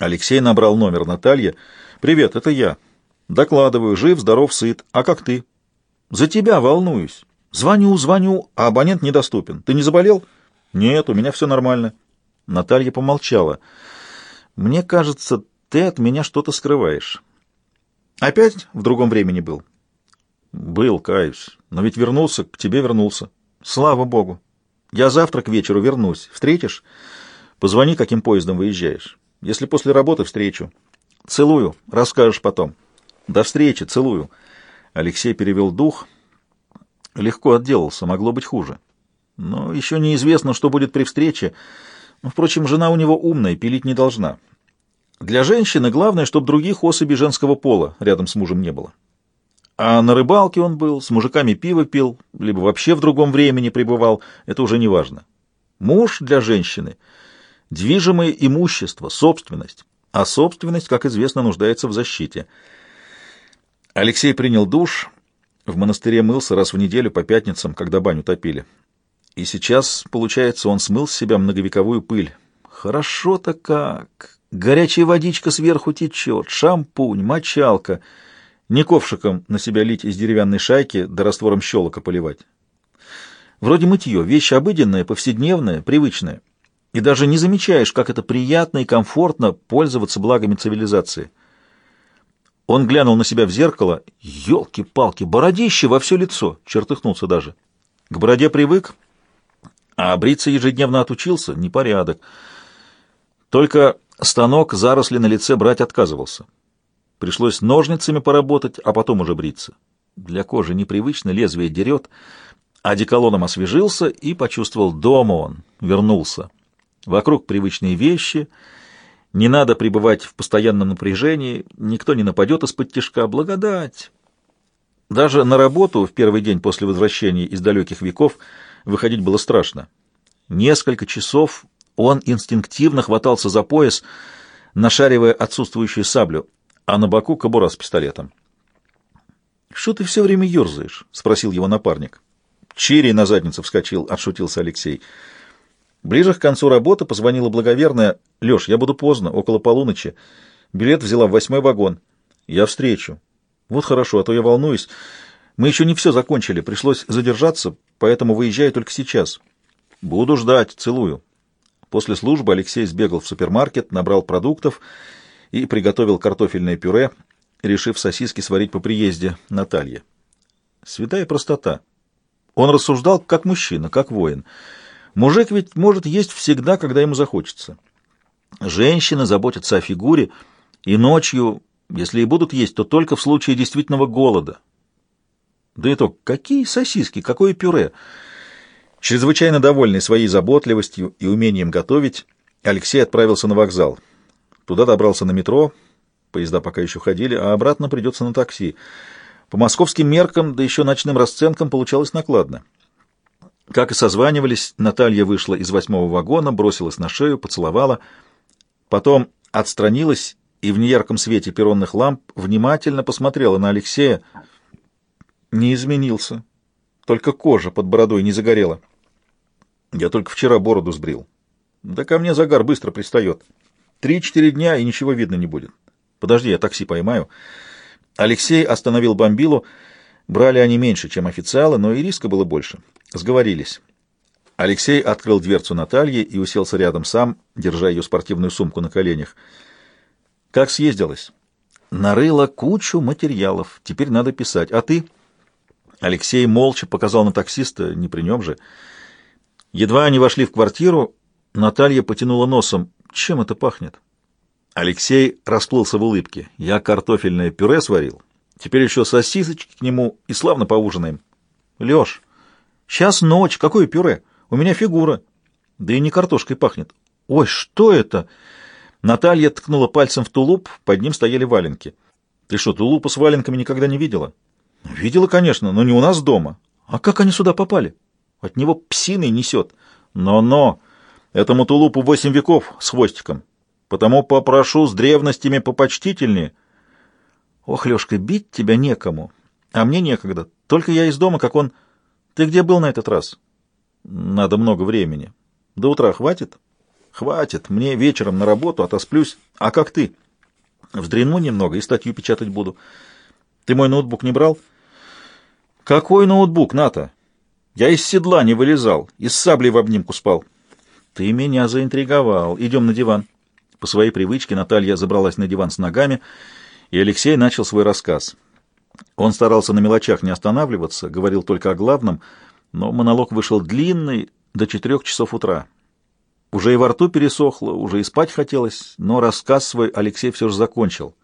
Алексей набрал номер Натальи. «Привет, это я. Докладываю, жив, здоров, сыт. А как ты?» «За тебя волнуюсь. Звоню, звоню, а абонент недоступен. Ты не заболел?» «Нет, у меня все нормально». Наталья помолчала. «Мне кажется, ты от меня что-то скрываешь». «Опять в другом времени был?» «Был, каюсь. Но ведь вернулся, к тебе вернулся». «Слава Богу. Я завтра к вечеру вернусь. Встретишь? Позвони, каким поездом выезжаешь». Если после работы встречу. Целую. Расскажешь потом. До встречи. Целую. Алексей перевел дух. Легко отделался. Могло быть хуже. Но еще неизвестно, что будет при встрече. Впрочем, жена у него умная, пилить не должна. Для женщины главное, чтобы других особей женского пола рядом с мужем не было. А на рыбалке он был, с мужиками пиво пил, либо вообще в другом времени пребывал, это уже не важно. Муж для женщины — Движимое имущество, собственность. А собственность, как известно, нуждается в защите. Алексей принял душ, в монастыре мылся раз в неделю по пятницам, когда баню топили. И сейчас, получается, он смыл с себя многовековую пыль. Хорошо-то как! Горячая водичка сверху течет, шампунь, мочалка. Не ковшиком на себя лить из деревянной шайки, да раствором щелока поливать. Вроде мытье, вещь обыденная, повседневная, привычная и даже не замечаешь, как это приятно и комфортно пользоваться благами цивилизации. Он глянул на себя в зеркало. Ёлки-палки, бородище во все лицо, чертыхнулся даже. К бороде привык, а бриться ежедневно отучился — непорядок. Только станок заросли на лице брать отказывался. Пришлось ножницами поработать, а потом уже бриться. Для кожи непривычно, лезвие дерет, а деколоном освежился и почувствовал дома он, вернулся. Вокруг привычные вещи, не надо пребывать в постоянном напряжении, никто не нападет из-под тяжка, благодать. Даже на работу в первый день после возвращения из далеких веков выходить было страшно. Несколько часов он инстинктивно хватался за пояс, нашаривая отсутствующую саблю, а на боку кобура с пистолетом. «Что ты все время ерзаешь?» — спросил его напарник. «Чири на задницу вскочил», — отшутился Алексей. Ближе к концу работы позвонила благоверная. «Леш, я буду поздно, около полуночи. Билет взяла в восьмой вагон. Я встречу». «Вот хорошо, а то я волнуюсь. Мы еще не все закончили, пришлось задержаться, поэтому выезжаю только сейчас». «Буду ждать, целую». После службы Алексей сбегал в супермаркет, набрал продуктов и приготовил картофельное пюре, решив сосиски сварить по приезде Наталье. Святая простота. Он рассуждал как мужчина, как воин — Мужик ведь может есть всегда, когда ему захочется. Женщины заботятся о фигуре, и ночью, если и будут есть, то только в случае действительного голода. Да и то, какие сосиски, какое пюре! Чрезвычайно довольный своей заботливостью и умением готовить, Алексей отправился на вокзал. Туда добрался на метро, поезда пока еще ходили, а обратно придется на такси. По московским меркам, да еще ночным расценкам получалось накладно. Как и созванивались, Наталья вышла из восьмого вагона, бросилась на шею, поцеловала, потом отстранилась и в неярком свете перронных ламп внимательно посмотрела на Алексея. Не изменился, только кожа под бородой не загорела. Я только вчера бороду сбрил. Да ко мне загар быстро пристает. Три-четыре дня, и ничего видно не будет. Подожди, я такси поймаю. Алексей остановил бомбилу. Брали они меньше, чем официалы, но и риска было больше. Сговорились. Алексей открыл дверцу Натальи и уселся рядом сам, держа ее спортивную сумку на коленях. «Как съездилась?» «Нарыла кучу материалов. Теперь надо писать. А ты?» Алексей молча показал на таксиста, не при нем же. Едва они вошли в квартиру, Наталья потянула носом. «Чем это пахнет?» Алексей расплылся в улыбке. «Я картофельное пюре сварил. Теперь еще сосисочки к нему и славно поужинаем». «Леш!» Сейчас ночь, какое пюре? У меня фигура. Да и не картошкой пахнет. Ой, что это? Наталья ткнула пальцем в тулуп, под ним стояли валенки. Ты что, тулупа с валенками никогда не видела? Видела, конечно, но не у нас дома. А как они сюда попали? От него псиной несет. Но-но, этому тулупу восемь веков с хвостиком. Потому попрошу с древностями попочтительнее. Ох, Лешка, бить тебя некому. А мне некогда. Только я из дома, как он... Ты где был на этот раз? Надо много времени. До утра хватит? Хватит, мне вечером на работу отосплюсь. А как ты? Вздремну немного и статью печатать буду. Ты мой ноутбук не брал? Какой ноутбук, Ната? Я из седла не вылезал, из сабли в обнимку спал. Ты меня заинтриговал. Идем на диван. По своей привычке Наталья забралась на диван с ногами, Алексей начал свой рассказ. Он старался на мелочах не останавливаться, говорил только о главном, но монолог вышел длинный, до четырех часов утра. Уже и во рту пересохло, уже и спать хотелось, но рассказ свой Алексей все же закончил.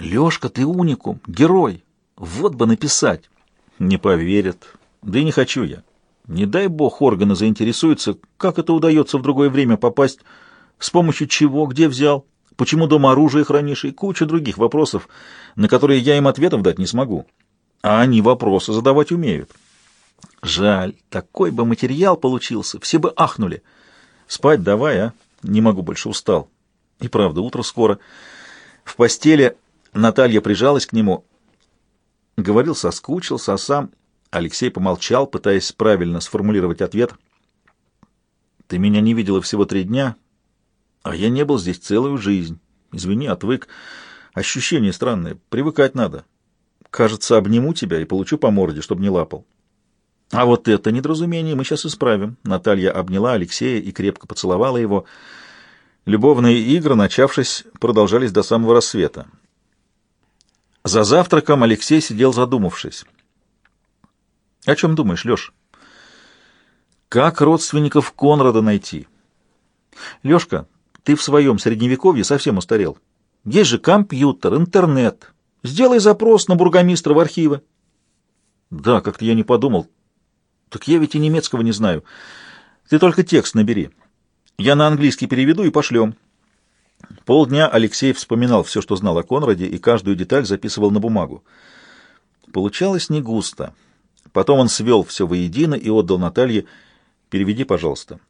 «Лешка, ты уникум, герой! Вот бы написать!» «Не поверят. Да и не хочу я. Не дай бог органы заинтересуются, как это удается в другое время попасть, с помощью чего, где взял, почему дома оружие хранишь и куча других вопросов, на которые я им ответов дать не смогу. А они вопросы задавать умеют». «Жаль, такой бы материал получился, все бы ахнули». Спать давай, а? Не могу больше, устал. И правда, утро скоро. В постели Наталья прижалась к нему. Говорил, соскучился, а сам... Алексей помолчал, пытаясь правильно сформулировать ответ. «Ты меня не видела всего три дня, а я не был здесь целую жизнь. Извини, отвык. Ощущение странное, привыкать надо. Кажется, обниму тебя и получу по морде, чтобы не лапал. А вот это недоразумение мы сейчас исправим. Наталья обняла Алексея и крепко поцеловала его. Любовные игры, начавшись, продолжались до самого рассвета. За завтраком Алексей сидел задумавшись. «О чем думаешь, Леш?» «Как родственников Конрада найти?» «Лешка, ты в своем средневековье совсем устарел. Есть же компьютер, интернет. Сделай запрос на бургомистра в архивы». «Да, как-то я не подумал. Так я ведь и немецкого не знаю. Ты только текст набери. Я на английский переведу и пошлем. Полдня Алексей вспоминал все, что знал о Конраде, и каждую деталь записывал на бумагу. Получалось не густо. Потом он свел все воедино и отдал Наталье «Переведи, пожалуйста».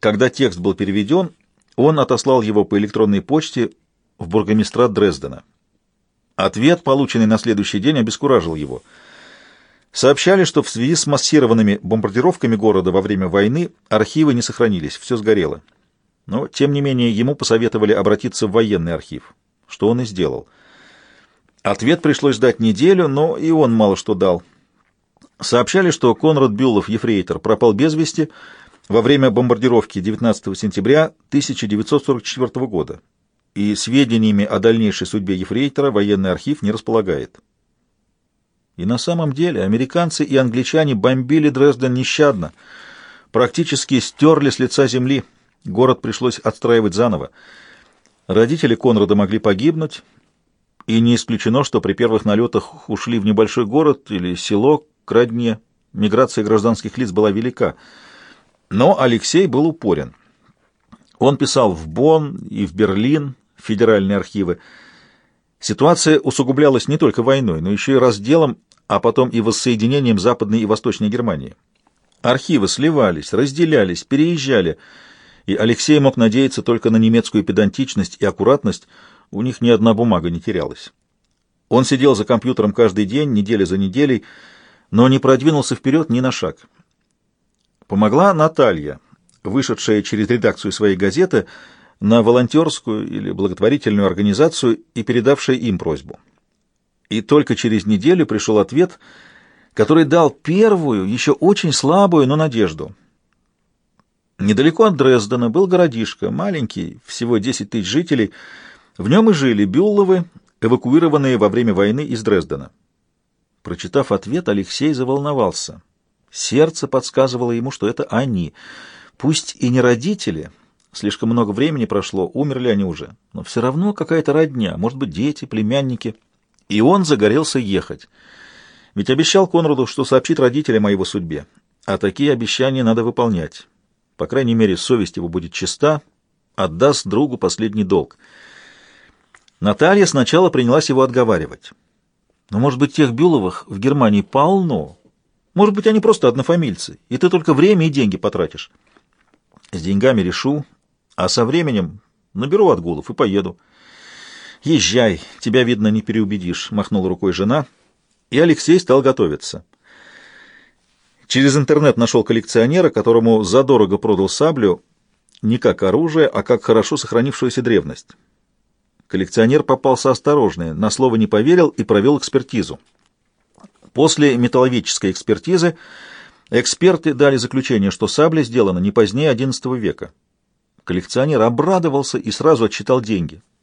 Когда текст был переведен, он отослал его по электронной почте в бургомистрат Дрездена. Ответ, полученный на следующий день, обескуражил его — Сообщали, что в связи с массированными бомбардировками города во время войны архивы не сохранились, все сгорело. Но, тем не менее, ему посоветовали обратиться в военный архив, что он и сделал. Ответ пришлось дать неделю, но и он мало что дал. Сообщали, что Конрад Бюллов, ефрейтор, пропал без вести во время бомбардировки 19 сентября 1944 года, и сведениями о дальнейшей судьбе ефрейтора военный архив не располагает. И на самом деле американцы и англичане бомбили Дрезден нещадно, практически стерли с лица земли. Город пришлось отстраивать заново. Родители Конрада могли погибнуть, и не исключено, что при первых налетах ушли в небольшой город или село к родне. Миграция гражданских лиц была велика. Но Алексей был упорен. Он писал в Бонн и в Берлин, в федеральные архивы, Ситуация усугублялась не только войной, но еще и разделом, а потом и воссоединением Западной и Восточной Германии. Архивы сливались, разделялись, переезжали, и Алексей мог надеяться только на немецкую педантичность и аккуратность, у них ни одна бумага не терялась. Он сидел за компьютером каждый день, неделя за неделей, но не продвинулся вперед ни на шаг. Помогла Наталья, вышедшая через редакцию своей газеты, на волонтерскую или благотворительную организацию и передавшая им просьбу. И только через неделю пришел ответ, который дал первую, еще очень слабую, но надежду. Недалеко от Дрездена был городишко, маленький, всего 10 тысяч жителей. В нем и жили Бюлловы, эвакуированные во время войны из Дрездена. Прочитав ответ, Алексей заволновался. Сердце подсказывало ему, что это они. Пусть и не родители — Слишком много времени прошло, умерли они уже. Но все равно какая-то родня, может быть, дети, племянники. И он загорелся ехать. Ведь обещал Конраду, что сообщит родителям о его судьбе. А такие обещания надо выполнять. По крайней мере, совесть его будет чиста, отдаст другу последний долг. Наталья сначала принялась его отговаривать. Но, может быть, тех Бюловых в Германии полно. Может быть, они просто однофамильцы, и ты только время и деньги потратишь. С деньгами решу, а со временем наберу отгулов и поеду. Езжай, тебя, видно, не переубедишь, махнула рукой жена, и Алексей стал готовиться. Через интернет нашел коллекционера, которому задорого продал саблю, не как оружие, а как хорошо сохранившуюся древность. Коллекционер попался осторожный, на слово не поверил и провел экспертизу. После металловедческой экспертизы эксперты дали заключение, что сабля сделана не позднее XI века. Коллекционер обрадовался и сразу отчитал деньги —